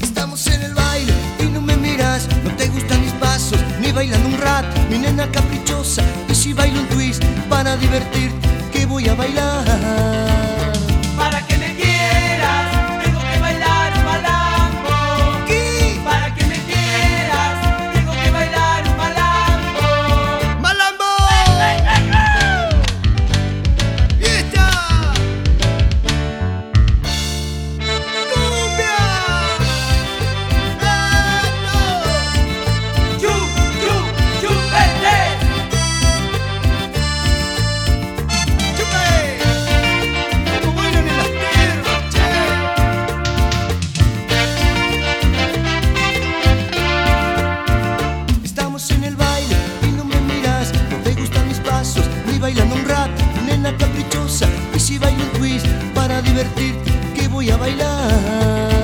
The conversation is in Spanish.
Estamos en el baile y no me miras, no te gustan mis pasos, ni bailando un rat, mi nena caprichosa. Y si bailo un twist para divertirte, ¿qué voy a bailar? Divertirte, ¿qué voy a bailar?